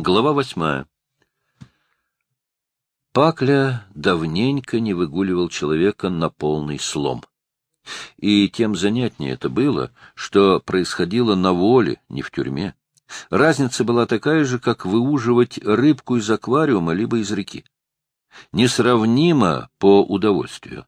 Глава восьмая. Пакля давненько не выгуливал человека на полный слом. И тем занятнее это было, что происходило на воле, не в тюрьме. Разница была такая же, как выуживать рыбку из аквариума либо из реки. Несравнимо по удовольствию.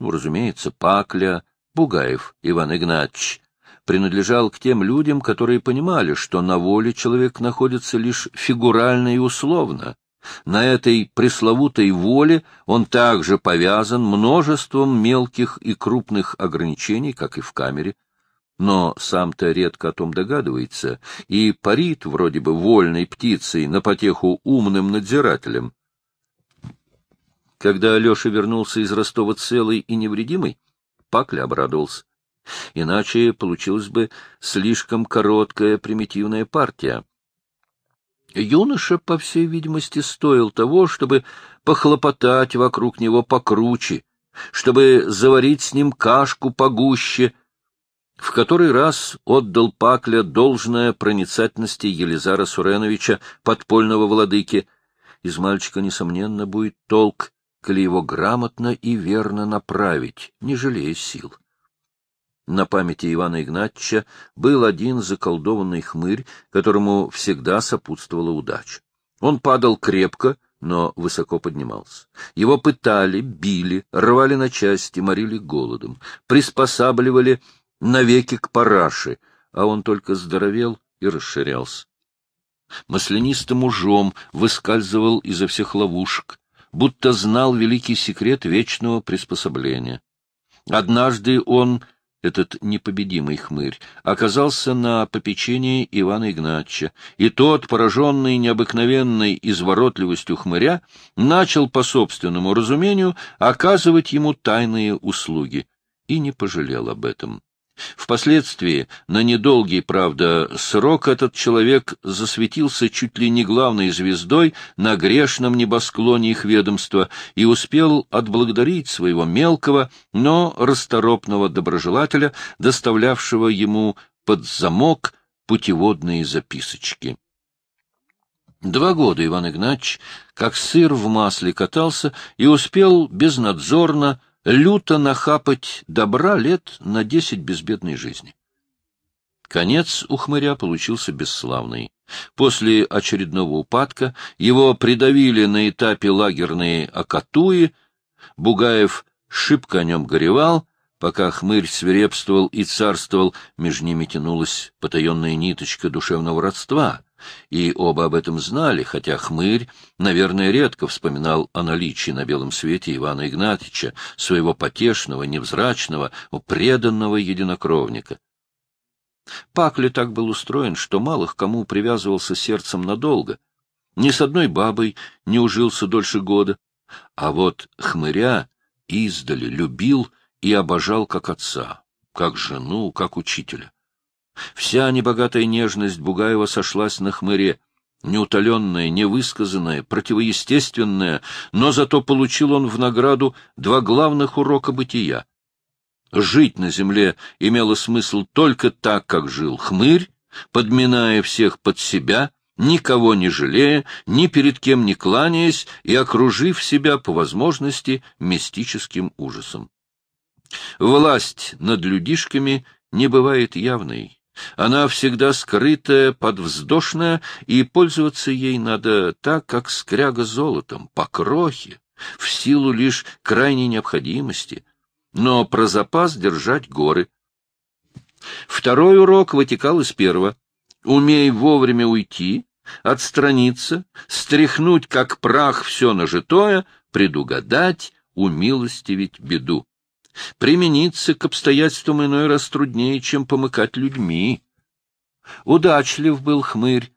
Ну, разумеется, Пакля, Бугаев Иван Игнатьевич, принадлежал к тем людям, которые понимали, что на воле человек находится лишь фигурально и условно. На этой пресловутой воле он также повязан множеством мелких и крупных ограничений, как и в камере, но сам-то редко о том догадывается и парит вроде бы вольной птицей на потеху умным надзирателям. Когда Алеша вернулся из Ростова целый и невредимый, Пакля обрадовался. Иначе получилась бы слишком короткая примитивная партия. Юноша, по всей видимости, стоил того, чтобы похлопотать вокруг него покруче, чтобы заварить с ним кашку погуще. В который раз отдал Пакля должное проницательности Елизара Суреновича, подпольного владыки. Из мальчика, несомненно, будет толк, коли его грамотно и верно направить, не жалея сил. На памяти Ивана Игнатьевича был один заколдованный хмырь, которому всегда сопутствовала удача. Он падал крепко, но высоко поднимался. Его пытали, били, рвали на части, морили голодом, приспосабливали навеки к параше, а он только здоровел и расширялся. Маслянистым ужом выскальзывал изо всех ловушек, будто знал великий секрет вечного приспособления. Однажды он этот непобедимый хмырь, оказался на попечении Ивана Игнатьевича, и тот, пораженный необыкновенной изворотливостью хмыря, начал по собственному разумению оказывать ему тайные услуги и не пожалел об этом. Впоследствии, на недолгий, правда, срок этот человек засветился чуть ли не главной звездой на грешном небосклоне их ведомства и успел отблагодарить своего мелкого, но расторопного доброжелателя, доставлявшего ему под замок путеводные записочки. Два года Иван Игнатьевич, как сыр в масле, катался и успел безнадзорно люто нахапать добра лет на десять безбедной жизни. Конец у хмыря получился бесславный. После очередного упадка его придавили на этапе лагерные окатуи, Бугаев шибко о нем горевал, пока хмырь свирепствовал и царствовал, между ними тянулась потаенная ниточка душевного родства — и оба об этом знали, хотя хмырь, наверное, редко вспоминал о наличии на белом свете Ивана Игнатьича, своего потешного, невзрачного, преданного единокровника. Пакли так был устроен, что малых кому привязывался сердцем надолго. Ни с одной бабой не ужился дольше года, а вот хмыря издали любил и обожал как отца, как жену, как учителя. Вся небогатая нежность Бугаева сошлась на хмыре, неутоленная, невысказанная, противоестественная, но зато получил он в награду два главных урока бытия. Жить на земле имело смысл только так, как жил хмырь, подминая всех под себя, никого не жалея, ни перед кем не кланяясь и окружив себя по возможности мистическим ужасом. Власть над людишками не бывает явной, она всегда скрытая, подвздошная, и пользоваться ей надо так, как скряга золотом, по крохе, в силу лишь крайней необходимости, но про запас держать горы. Второй урок вытекал из первого. Умей вовремя уйти, отстраниться, стряхнуть, как прах, все нажитое, предугадать, умилостивить беду. Примениться к обстоятельствам иной раз труднее, чем помыкать людьми. Удачлив был хмырь.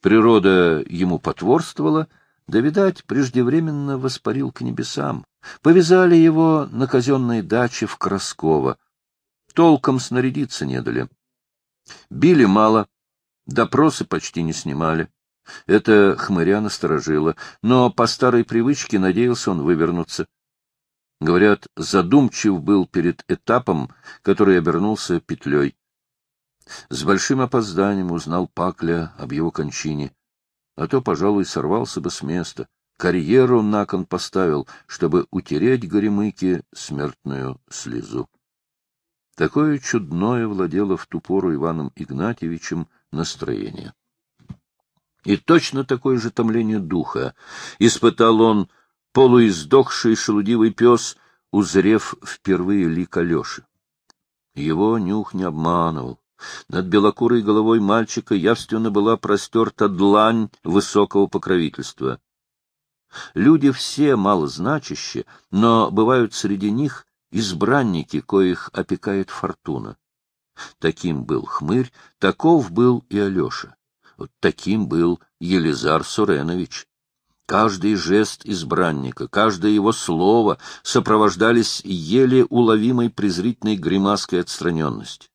Природа ему потворствовала, да, видать, преждевременно воспарил к небесам. Повязали его на казенной даче в Красково. Толком снарядиться не дали. Били мало, допросы почти не снимали. Это хмыря насторожило, но по старой привычке надеялся он вывернуться. Говорят, задумчив был перед этапом, который обернулся петлей. С большим опозданием узнал Пакля об его кончине. а то, пожалуй, сорвался бы с места, карьеру на кон поставил, чтобы утереть горемыке смертную слезу. Такое чудное владело в ту пору Иваном Игнатьевичем настроение. И точно такое же томление духа испытал он полуиздохший шелудивый пес, узрев впервые лик Алеши. Его нюх не обманывал. Над белокурой головой мальчика явственно была простерта длань высокого покровительства. Люди все малозначащие, но бывают среди них избранники, коих опекает фортуна. Таким был хмырь, таков был и Алеша. Вот таким был Елизар Суренович. Каждый жест избранника, каждое его слово сопровождались еле уловимой презрительной гримаской отстраненности.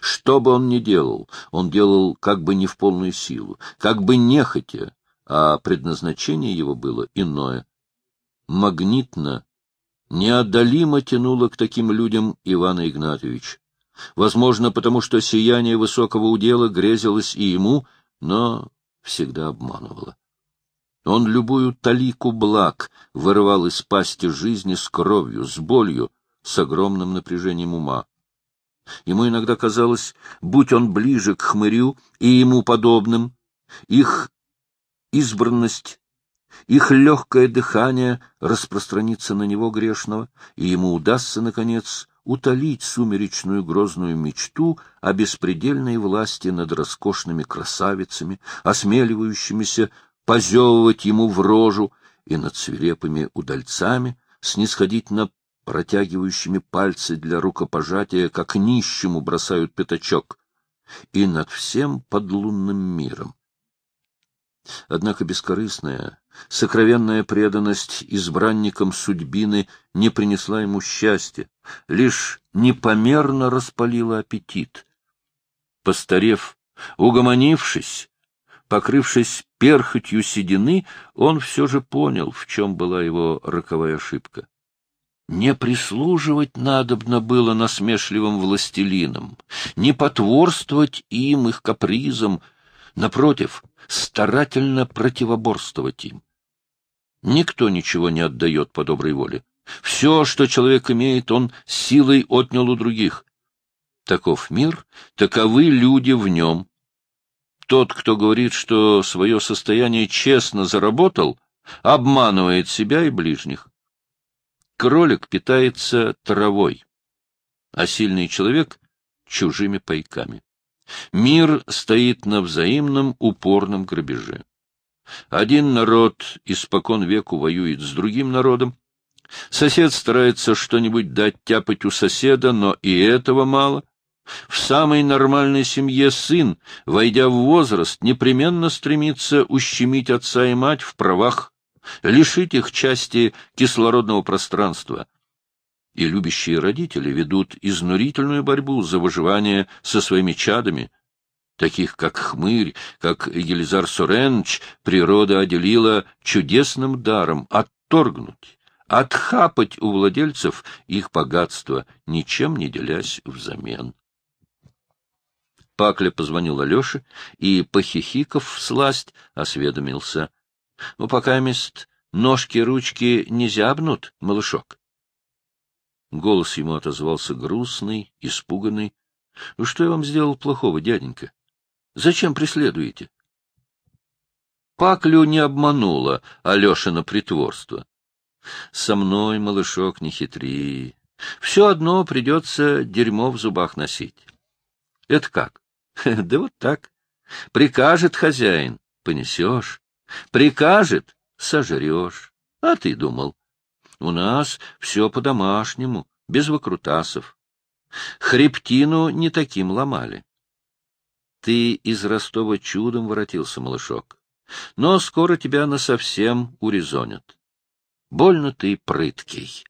Что бы он ни делал, он делал как бы не в полную силу, как бы нехотя, а предназначение его было иное. Магнитно, неодолимо тянуло к таким людям Ивана Игнатьевич. Возможно, потому что сияние высокого удела грезилось и ему, но всегда обманывало. Он любую талику благ вырывал из пасти жизни с кровью, с болью, с огромным напряжением ума. Ему иногда казалось, будь он ближе к хмырю и ему подобным, их избранность, их легкое дыхание распространится на него грешного, и ему удастся, наконец, утолить сумеречную грозную мечту о беспредельной власти над роскошными красавицами, осмеливающимися позевывать ему в рожу и над свирепыми удальцами, снисходительно протягивающими пальцы для рукопожатия, как нищему бросают пятачок, и над всем подлунным миром. Однако бескорыстная, сокровенная преданность избранникам судьбины не принесла ему счастья, лишь непомерно распалила аппетит. Постарев, угомонившись, покрывшись перхотью седины, он все же понял, в чем была его роковая ошибка. Не прислуживать надобно было насмешливым властелинам, не потворствовать им, их капризам, напротив, старательно противоборствовать им. Никто ничего не отдает по доброй воле. Все, что человек имеет, он силой отнял у других. Таков мир, таковы люди в нем. Тот, кто говорит, что свое состояние честно заработал, обманывает себя и ближних. Кролик питается травой, а сильный человек — чужими пайками. Мир стоит на взаимном упорном грабеже. Один народ испокон веку воюет с другим народом. Сосед старается что-нибудь дать тяпать у соседа, но и этого мало — в самой нормальной семье сын, войдя в возраст, непременно стремится ущемить отца и мать в правах, лишить их части кислородного пространства. И любящие родители ведут изнурительную борьбу за выживание со своими чадами. Таких, как Хмырь, как Елизар Суренч, природа отделила чудесным даром отторгнуть, отхапать у владельцев их богатство, ничем не делясь взамен. Пакля позвонил Алёше и, похихиков сласть, осведомился. — Ну, пока мест ножки-ручки не зябнут, малышок. Голос ему отозвался грустный, испуганный. — Что я вам сделал плохого, дяденька? Зачем преследуете? Паклю не обманула Алешина притворство. — Со мной, малышок, не хитри. Все одно придется дерьмо в зубах носить. — Это как? Да вот так. Прикажет хозяин — понесешь. Прикажет — сожрешь. А ты думал. У нас все по-домашнему, без выкрутасов. Хребтину не таким ломали. Ты из Ростова чудом воротился, малышок. Но скоро тебя насовсем урезонят. Больно ты прыткий.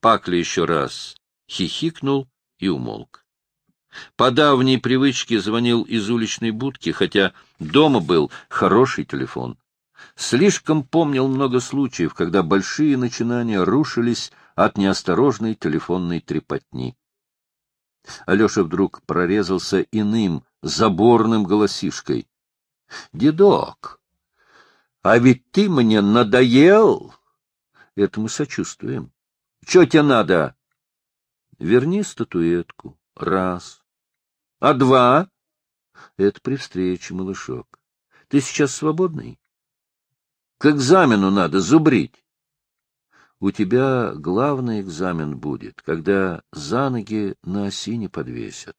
Пакли еще раз хихикнул и умолк. По давней привычке звонил из уличной будки, хотя дома был хороший телефон. Слишком помнил много случаев, когда большие начинания рушились от неосторожной телефонной трепотни. Алеша вдруг прорезался иным, заборным голосишкой. — Дедок, а ведь ты мне надоел. Это мы сочувствуем. Че тебе надо? Верни статуэтку. Раз. А два? Это при встрече, малышок. Ты сейчас свободный? К экзамену надо зубрить. У тебя главный экзамен будет, когда за ноги на осине подвесят.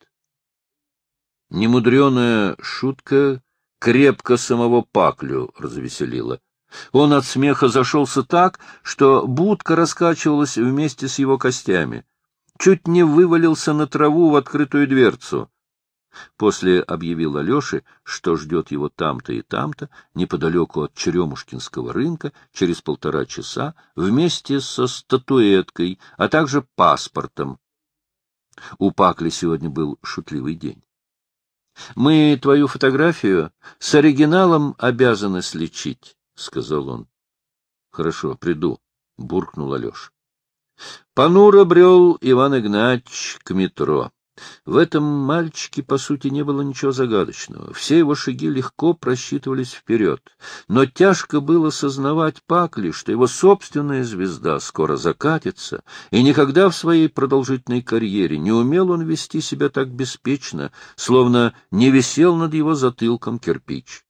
Немудреная шутка крепко самого Паклю развеселила. Он от смеха зашелся так, что будка раскачивалась вместе с его костями. Чуть не вывалился на траву в открытую дверцу. После объявил Алёше, что ждет его там-то и там-то, неподалеку от Черемушкинского рынка, через полтора часа, вместе со статуэткой, а также паспортом. У Пакли сегодня был шутливый день. — Мы твою фотографию с оригиналом обязаны сличить, — сказал он. — Хорошо, приду, — буркнул Алеша. Понуро брел Иван Игнатьевич к метро. В этом мальчике, по сути, не было ничего загадочного. Все его шаги легко просчитывались вперед. Но тяжко было сознавать Пакли, что его собственная звезда скоро закатится, и никогда в своей продолжительной карьере не умел он вести себя так беспечно, словно не висел над его затылком кирпич.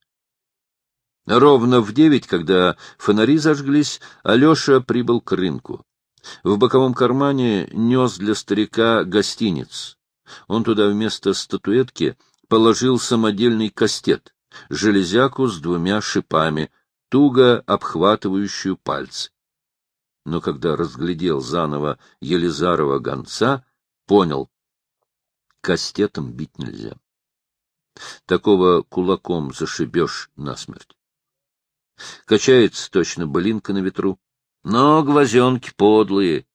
Ровно в девять, когда фонари зажглись, Алеша прибыл к рынку. В боковом кармане нес для старика гостиниц. Он туда вместо статуэтки положил самодельный кастет, железяку с двумя шипами, туго обхватывающую пальцы. Но когда разглядел заново Елизарова гонца, понял — кастетом бить нельзя. Такого кулаком зашибешь насмерть. Качается точно былинка на ветру, но глазенки подлые,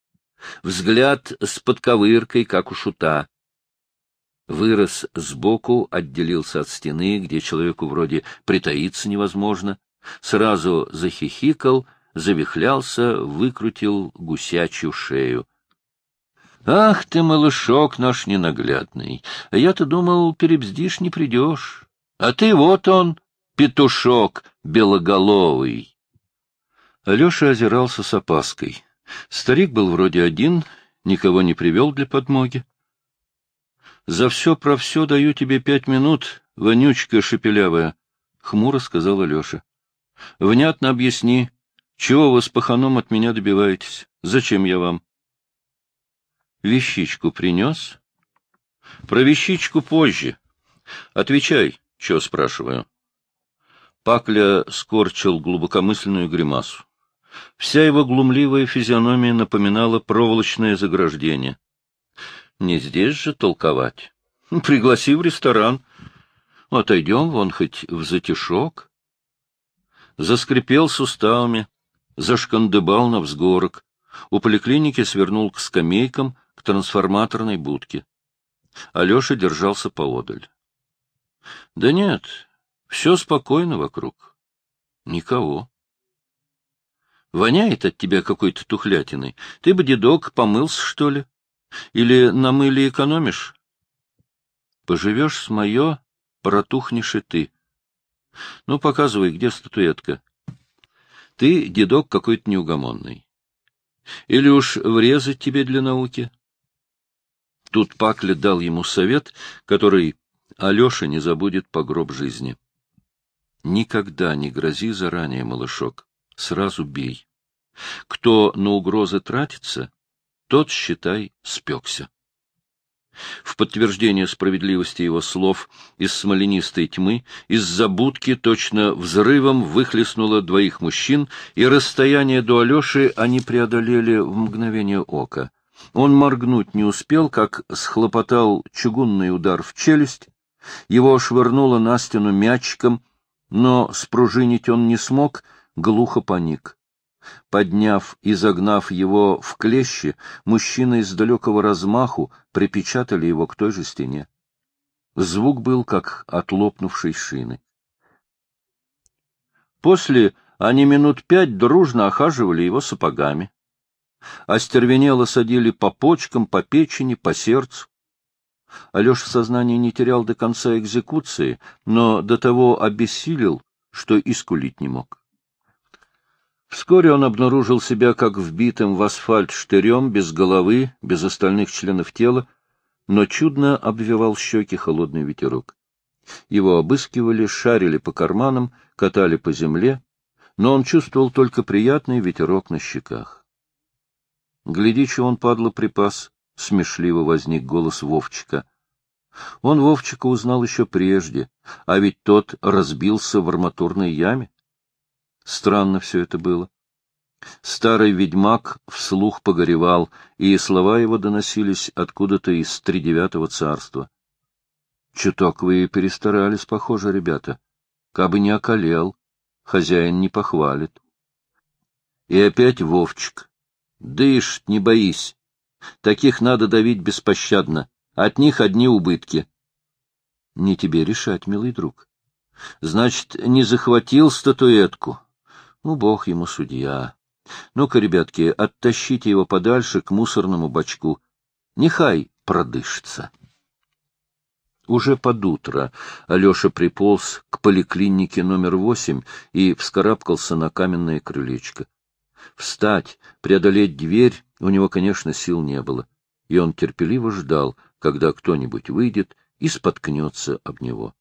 взгляд с подковыркой, как у шута вырос сбоку, отделился от стены, где человеку вроде притаиться невозможно, сразу захихикал, завихлялся, выкрутил гусячью шею. — Ах ты, малышок наш ненаглядный! Я-то думал, перебздишь не придешь. А ты вот он, петушок белоголовый. Алеша озирался с опаской. Старик был вроде один, никого не привел для подмоги. За все про все даю тебе пять минут, вонючка шепелявая, — хмуро сказала Леша. — Внятно объясни, чего вы с паханом от меня добиваетесь? Зачем я вам? — Вещичку принес? — Про вещичку позже. Отвечай, что спрашиваю. Пакля скорчил глубокомысленную гримасу. Вся его глумливая физиономия напоминала проволочное заграждение. Не здесь же толковать. Пригласи в ресторан. Отойдем вон хоть в затишок. Заскрипел суставами, зашкандыбал на взгорок. У поликлиники свернул к скамейкам, к трансформаторной будке. Алеша держался поодаль. — Да нет, все спокойно вокруг. Никого. Воняет от тебя какой-то тухлятиной. Ты бы, дедок, помылся, что ли? Или на мыле экономишь? Поживешь с мое, протухнешь и ты. Ну, показывай, где статуэтка. Ты, дедок, какой-то неугомонный. Или уж врезать тебе для науки? Тут Пакля дал ему совет, который Алеша не забудет по гроб жизни. Никогда не грози заранее, малышок, сразу бей. Кто на угрозы тратится, тот, считай, спекся. В подтверждение справедливости его слов из смоленистой тьмы, из забудки точно взрывом выхлестнуло двоих мужчин, и расстояние до Алеши они преодолели в мгновение ока. Он моргнуть не успел, как схлопотал чугунный удар в челюсть, его швырнуло на стену мячиком, но спружинить он не смог, глухо паник. Подняв и загнав его в клещи, мужчины из далекого размаху припечатали его к той же стене. Звук был, как от лопнувшей шины. После они минут пять дружно охаживали его сапогами. Остервенело садили по почкам, по печени, по сердцу. Алеша сознание не терял до конца экзекуции, но до того обессилел, что и скулить не мог. Вскоре он обнаружил себя как вбитым в асфальт штырем, без головы, без остальных членов тела, но чудно обвивал щеки холодный ветерок. Его обыскивали, шарили по карманам, катали по земле, но он чувствовал только приятный ветерок на щеках. Гляди, что он, падла, припас, — смешливо возник голос Вовчика. Он Вовчика узнал еще прежде, а ведь тот разбился в арматурной яме. Странно все это было. Старый ведьмак вслух погоревал, и слова его доносились откуда-то из тридевятого царства. Чуток вы перестарались, похоже, ребята. Кабы не околел, хозяин не похвалит. И опять Вовчик. Дышь, не боись. Таких надо давить беспощадно. От них одни убытки. Не тебе решать, милый друг. Значит, не захватил статуэтку. Ну, бог ему судья. Ну-ка, ребятки, оттащите его подальше к мусорному бачку. Нехай продышится. Уже под утро Алеша приполз к поликлинике номер восемь и вскарабкался на каменное крылечко. Встать, преодолеть дверь у него, конечно, сил не было, и он терпеливо ждал, когда кто-нибудь выйдет и споткнется об него.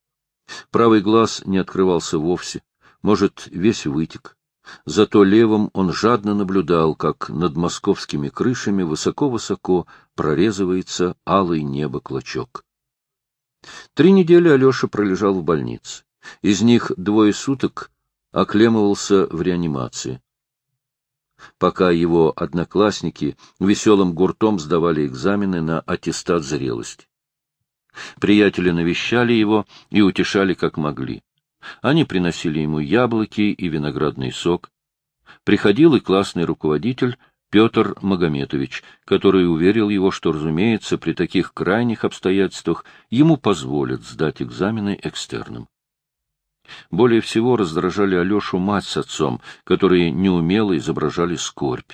Правый глаз не открывался вовсе, может, весь вытек. Зато левым он жадно наблюдал, как над московскими крышами высоко-высоко прорезывается алый небо клочок. Три недели Алеша пролежал в больнице. Из них двое суток оклемывался в реанимации. Пока его одноклассники веселым гуртом сдавали экзамены на аттестат зрелости. Приятели навещали его и утешали как могли. Они приносили ему яблоки и виноградный сок. Приходил и классный руководитель Петр Магометович, который уверил его, что, разумеется, при таких крайних обстоятельствах ему позволят сдать экзамены экстерном. Более всего раздражали Алешу мать с отцом, которые неумело изображали скорбь.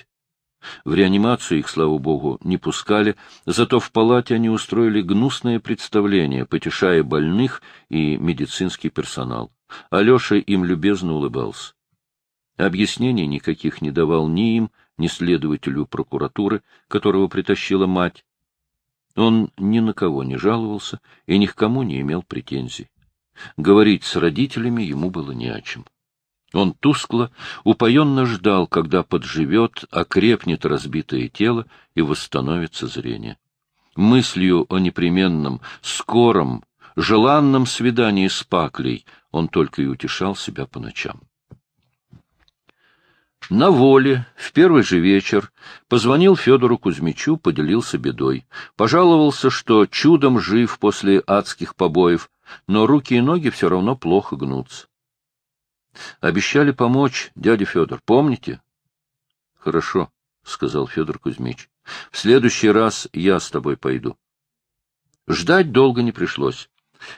В реанимацию их, слава богу, не пускали, зато в палате они устроили гнусное представление, потешая больных и медицинский персонал. Алеша им любезно улыбался. Объяснений никаких не давал ни им, ни следователю прокуратуры, которого притащила мать. Он ни на кого не жаловался и ни к кому не имел претензий. Говорить с родителями ему было не о чем. Он тускло, упоенно ждал, когда подживет, окрепнет разбитое тело и восстановится зрение. Мыслью о непременном, скором, желанном свидании с Паклей он только и утешал себя по ночам. На воле, в первый же вечер, позвонил Федору Кузьмичу, поделился бедой. Пожаловался, что чудом жив после адских побоев, но руки и ноги все равно плохо гнутся. Обещали помочь, дядя Федор, помните? — Хорошо, — сказал Федор Кузьмич. — В следующий раз я с тобой пойду. Ждать долго не пришлось.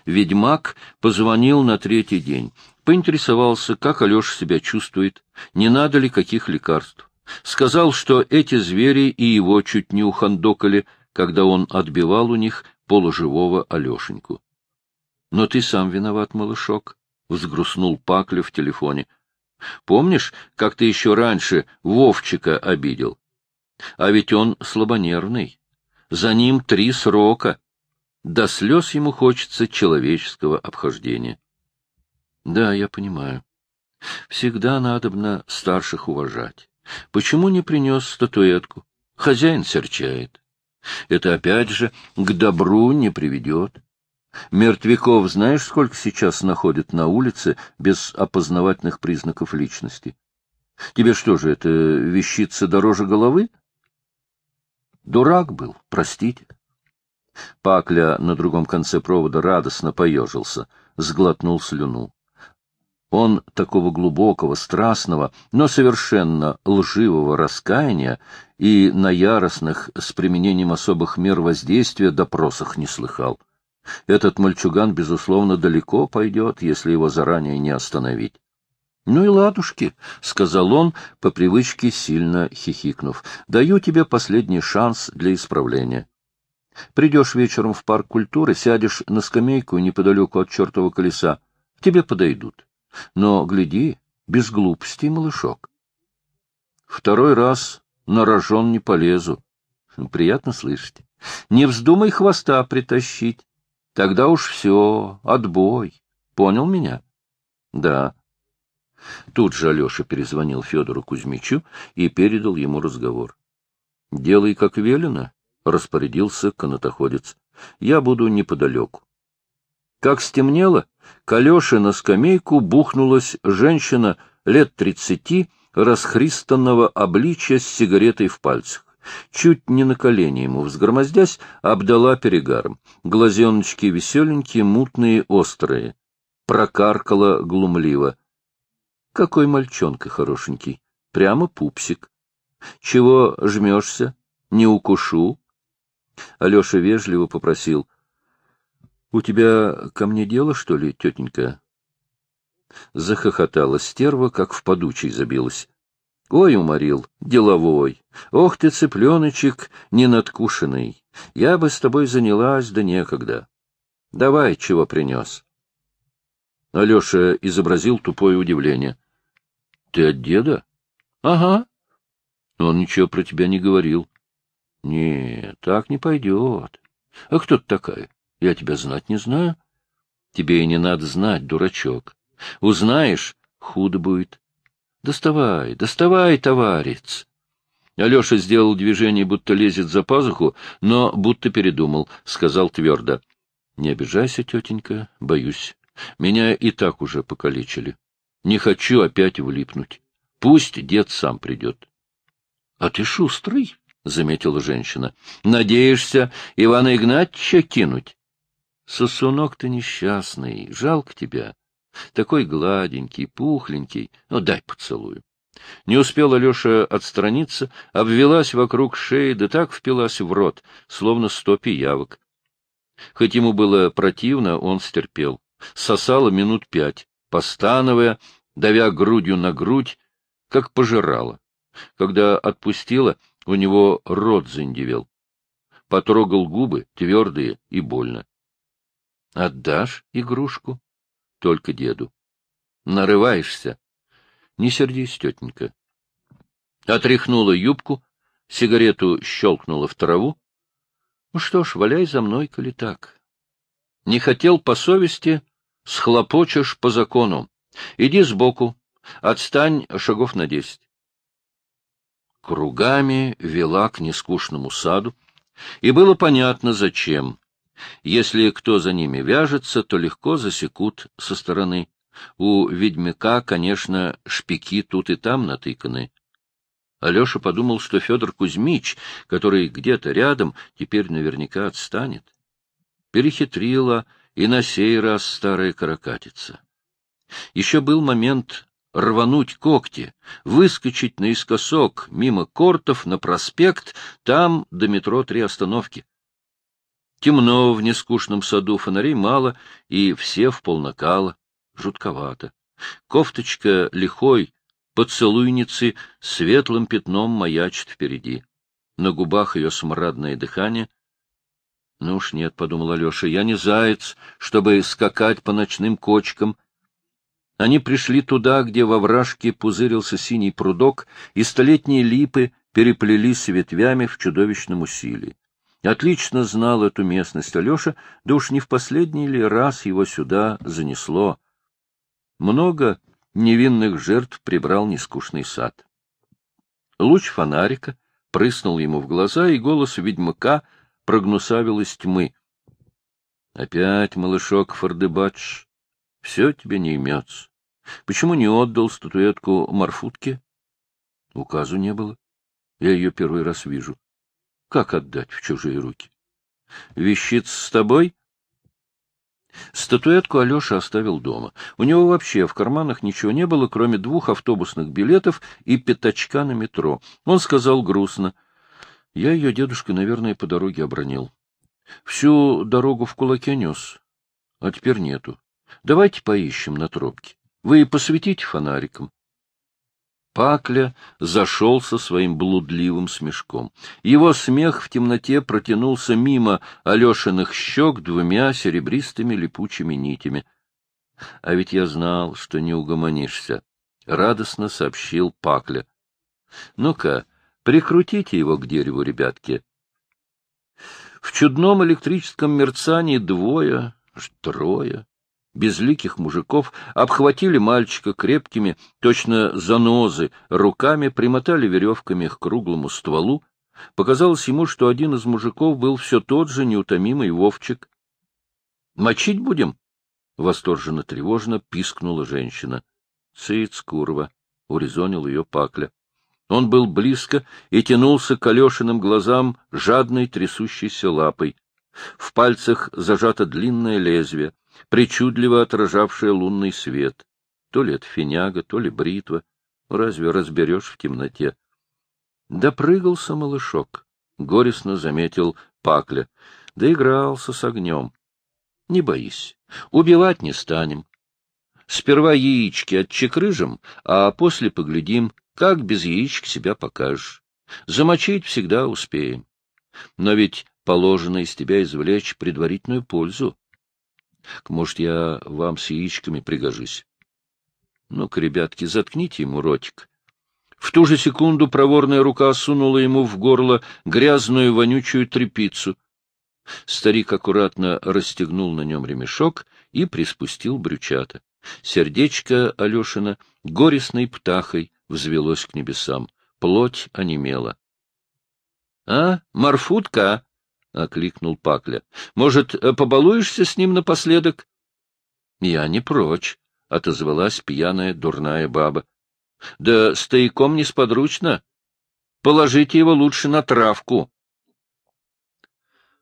Ведьмак позвонил на третий день, поинтересовался, как Алеша себя чувствует, не надо ли каких лекарств. Сказал, что эти звери и его чуть не ухандокали, когда он отбивал у них полуживого Алешеньку. — Но ты сам виноват, малышок, — взгрустнул Пакля в телефоне. — Помнишь, как ты еще раньше Вовчика обидел? А ведь он слабонервный. За ним три срока. До слез ему хочется человеческого обхождения. — Да, я понимаю. Всегда надобно старших уважать. Почему не принес статуэтку? Хозяин серчает. Это опять же к добру не приведет. Мертвяков знаешь, сколько сейчас находят на улице без опознавательных признаков личности? Тебе что же, это вещица дороже головы? Дурак был, простите. Пакля на другом конце провода радостно поежился, сглотнул слюну. Он такого глубокого, страстного, но совершенно лживого раскаяния и на яростных с применением особых мер воздействия допросах не слыхал. Этот мальчуган, безусловно, далеко пойдет, если его заранее не остановить. — Ну и ладушки, — сказал он, по привычке сильно хихикнув, — даю тебе последний шанс для исправления. Придешь вечером в парк культуры, сядешь на скамейку неподалеку от чертова колеса. Тебе подойдут. Но, гляди, без глупостей, малышок. Второй раз на рожон не полезу. Приятно слышать. Не вздумай хвоста притащить. Тогда уж все, отбой. Понял меня? Да. Тут же Алеша перезвонил Федору Кузьмичу и передал ему разговор. — Делай, как велено, — распорядился канатоходец. — Я буду неподалеку. Как стемнело, к Алёше на скамейку бухнулась женщина лет тридцати, расхристанного обличия с сигаретой в пальцах. Чуть не на колени ему взгромоздясь, обдала перегаром. Глазеночки веселенькие, мутные, острые. Прокаркала глумливо. Какой мальчонка хорошенький. Прямо пупсик. Чего жмешься? Не укушу? Алеша вежливо попросил. — У тебя ко мне дело, что ли, тетенька? Захохотала стерва, как в подучий забилась. Ой, уморил, деловой. Ох ты, цыпленочек, ненадкушенный. Я бы с тобой занялась, да некогда. Давай, чего принес. Алеша изобразил тупое удивление. — Ты от деда? — Ага. Он ничего про тебя не говорил. — Не, так не пойдет. А кто ты такая? Я тебя знать не знаю. Тебе и не надо знать, дурачок. Узнаешь — худо будет. Доставай, доставай, товарищ. Алеша сделал движение, будто лезет за пазуху, но будто передумал, сказал твердо. — Не обижайся, тетенька, боюсь. Меня и так уже покалечили. Не хочу опять влипнуть. Пусть дед сам придет. — А ты шустрый, — заметила женщина. — Надеешься Ивана Игнатьевича кинуть? — Сосунок ты несчастный, жалко тебя. Такой гладенький, пухленький. Ну, дай поцелую. Не успел Алеша отстраниться, обвелась вокруг шеи, да так впилась в рот, словно сто пиявок. Хоть ему было противно, он стерпел. Сосала минут пять, постановая, давя грудью на грудь, как пожирала. Когда отпустила, у него рот заиндевел. Потрогал губы, твердые и больно. — Отдашь игрушку? только деду. Нарываешься. Не сердись, тетенька. Отряхнула юбку, сигарету щелкнула в траву. Ну что ж, валяй за мной, коли так. Не хотел по совести, схлопочешь по закону. Иди сбоку, отстань шагов на десять. Кругами вела к нескучному саду, и было понятно, зачем. Если кто за ними вяжется, то легко засекут со стороны. У ведьмяка, конечно, шпики тут и там натыканы. Алеша подумал, что Федор Кузьмич, который где-то рядом, теперь наверняка отстанет. Перехитрила и на сей раз старая каракатица. Еще был момент рвануть когти, выскочить наискосок мимо кортов на проспект, там до метро три остановки. Темно в нескучном саду, фонарей мало, и все в полнакала. Жутковато. Кофточка лихой, поцелуйницы светлым пятном маячит впереди. На губах ее смрадное дыхание. Ну уж нет, — подумал Алеша, — я не заяц, чтобы скакать по ночным кочкам. Они пришли туда, где во вражке пузырился синий прудок, и столетние липы переплелись ветвями в чудовищном усилии. Отлично знал эту местность Алеша, да уж не в последний ли раз его сюда занесло. Много невинных жертв прибрал нескучный сад. Луч фонарика прыснул ему в глаза, и голос ведьмака прогнусавил из тьмы. — Опять, малышок Фордебадж, все тебе не имется. Почему не отдал статуэтку Марфутке? Указу не было. Я ее первый раз вижу. Как отдать в чужие руки? Вещиц с тобой? Статуэтку Алеша оставил дома. У него вообще в карманах ничего не было, кроме двух автобусных билетов и пятачка на метро. Он сказал грустно. Я ее, дедушка, наверное, по дороге обронил. Всю дорогу в кулаке нес, а теперь нету. Давайте поищем на тропке. Вы посветите фонариком. Пакля зашелся своим блудливым смешком. Его смех в темноте протянулся мимо Алешиных щек двумя серебристыми липучими нитями. — А ведь я знал, что не угомонишься, — радостно сообщил Пакля. — Ну-ка, прикрутите его к дереву, ребятки. В чудном электрическом мерцании двое, трое, безликих мужиков обхватили мальчика крепкими, точно занозы, руками примотали веревками к круглому стволу. Показалось ему, что один из мужиков был все тот же неутомимый Вовчик. — Мочить будем? — восторженно-тревожно пискнула женщина. — Цыц, курва! — урезонил ее Пакля. Он был близко и тянулся к Алешиным глазам жадной трясущейся лапой. В пальцах зажато длинное лезвие, причудливо отражавшее лунный свет. То ли это финяга, то ли бритва. Разве разберешь в темноте? Допрыгался малышок, — горестно заметил Пакля. Доигрался с огнем. Не боись, убивать не станем. Сперва яички отчекрыжим, а после поглядим, как без яичек себя покажешь. Замочить всегда успеем. Но ведь положено из тебя извлечь предварительную пользу. Может, я вам с яичками пригожусь? Ну-ка, ребятки, заткните ему ротик. В ту же секунду проворная рука сунула ему в горло грязную вонючую тряпицу. Старик аккуратно расстегнул на нем ремешок и приспустил брючата. Сердечко Алешина горестной птахой взвелось к небесам. Плоть онемела. — А, Марфутка! — окликнул Пакля. — Может, э, побалуешься с ним напоследок? — Я не прочь, — отозвалась пьяная дурная баба. — Да стояком несподручно. Положите его лучше на травку.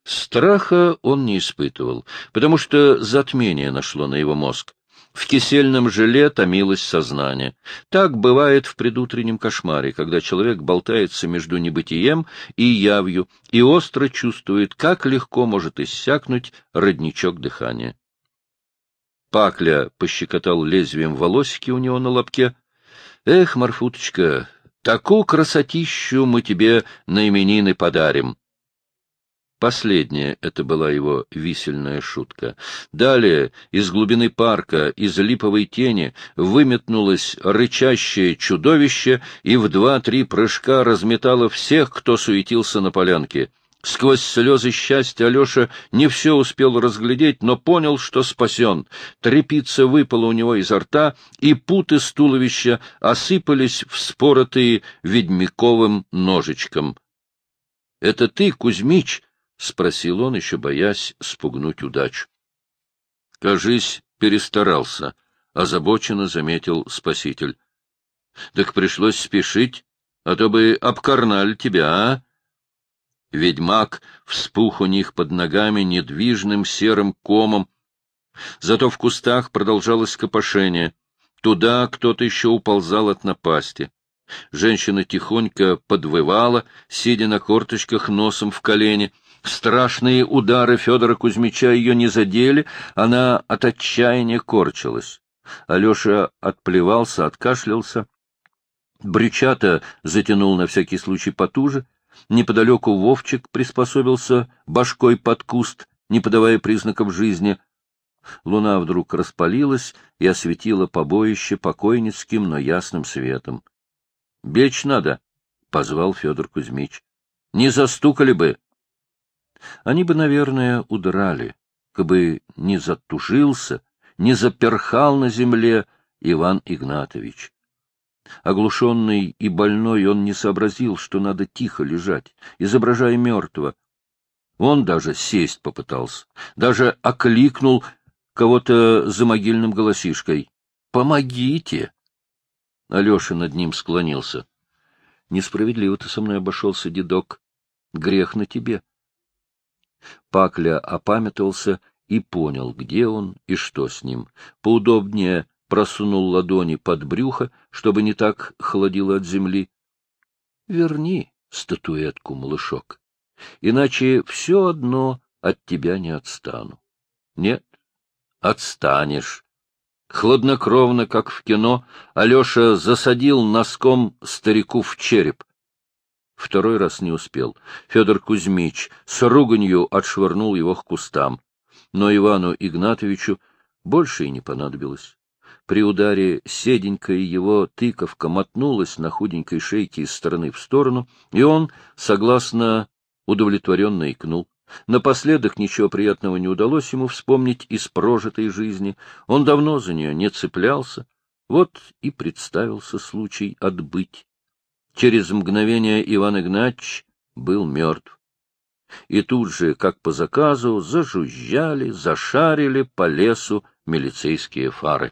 Страха он не испытывал, потому что затмение нашло на его мозг. В кисельном желе томилось сознание. Так бывает в предутреннем кошмаре, когда человек болтается между небытием и явью и остро чувствует, как легко может иссякнуть родничок дыхания. Пакля пощекотал лезвием волосики у него на лобке. — Эх, Марфуточка, такую красотищу мы тебе на именины подарим. Последняя это была его висельная шутка. Далее из глубины парка, из липовой тени, выметнулось рычащее чудовище и в два-три прыжка разметало всех, кто суетился на полянке. Сквозь слезы счастья Алеша не все успел разглядеть, но понял, что спасен. Трепица выпала у него изо рта, и путы с туловища осыпались вспоротые ведьмиковым ножичком. — Это ты, Кузьмич? — спросил он, еще боясь спугнуть удачу. — Кажись, перестарался, — озабоченно заметил спаситель. — Так пришлось спешить, а то бы обкарнали тебя, а? Ведьмак вспух у них под ногами недвижным серым комом. Зато в кустах продолжалось копошение. Туда кто-то еще уползал от напасти. Женщина тихонько подвывала, сидя на корточках носом в колени — Страшные удары Федора Кузьмича ее не задели, она от отчаяния корчилась. Алеша отплевался, откашлялся. Брючата затянул на всякий случай потуже. Неподалеку Вовчик приспособился башкой под куст, не подавая признаков жизни. Луна вдруг распалилась и осветила побоище покойницким, но ясным светом. — Бечь надо, — позвал Федор Кузьмич. — Не застукали бы. Они бы, наверное, удрали, кабы не затужился, не заперхал на земле Иван Игнатович. Оглушенный и больной он не сообразил, что надо тихо лежать, изображая мертвого. Он даже сесть попытался, даже окликнул кого-то за могильным голосишкой. «Помогите!» Алеша над ним склонился. «Несправедливо ты со мной обошелся, дедок. Грех на тебе. Пакля опамятовался и понял, где он и что с ним. Поудобнее просунул ладони под брюхо, чтобы не так холодило от земли. — Верни статуэтку, малышок, иначе все одно от тебя не отстану. — Нет, отстанешь. Хладнокровно, как в кино, Алеша засадил носком старику в череп. Второй раз не успел. Федор Кузьмич с руганью отшвырнул его к кустам. Но Ивану Игнатовичу больше и не понадобилось. При ударе седенькая его тыковка мотнулась на худенькой шейке из стороны в сторону, и он, согласно, удовлетворенно икнул. Напоследок ничего приятного не удалось ему вспомнить из прожитой жизни. Он давно за нее не цеплялся. Вот и представился случай отбыть. Через мгновение Иван Игнатьевич был мертв. И тут же, как по заказу, зажужжали, зашарили по лесу милицейские фары.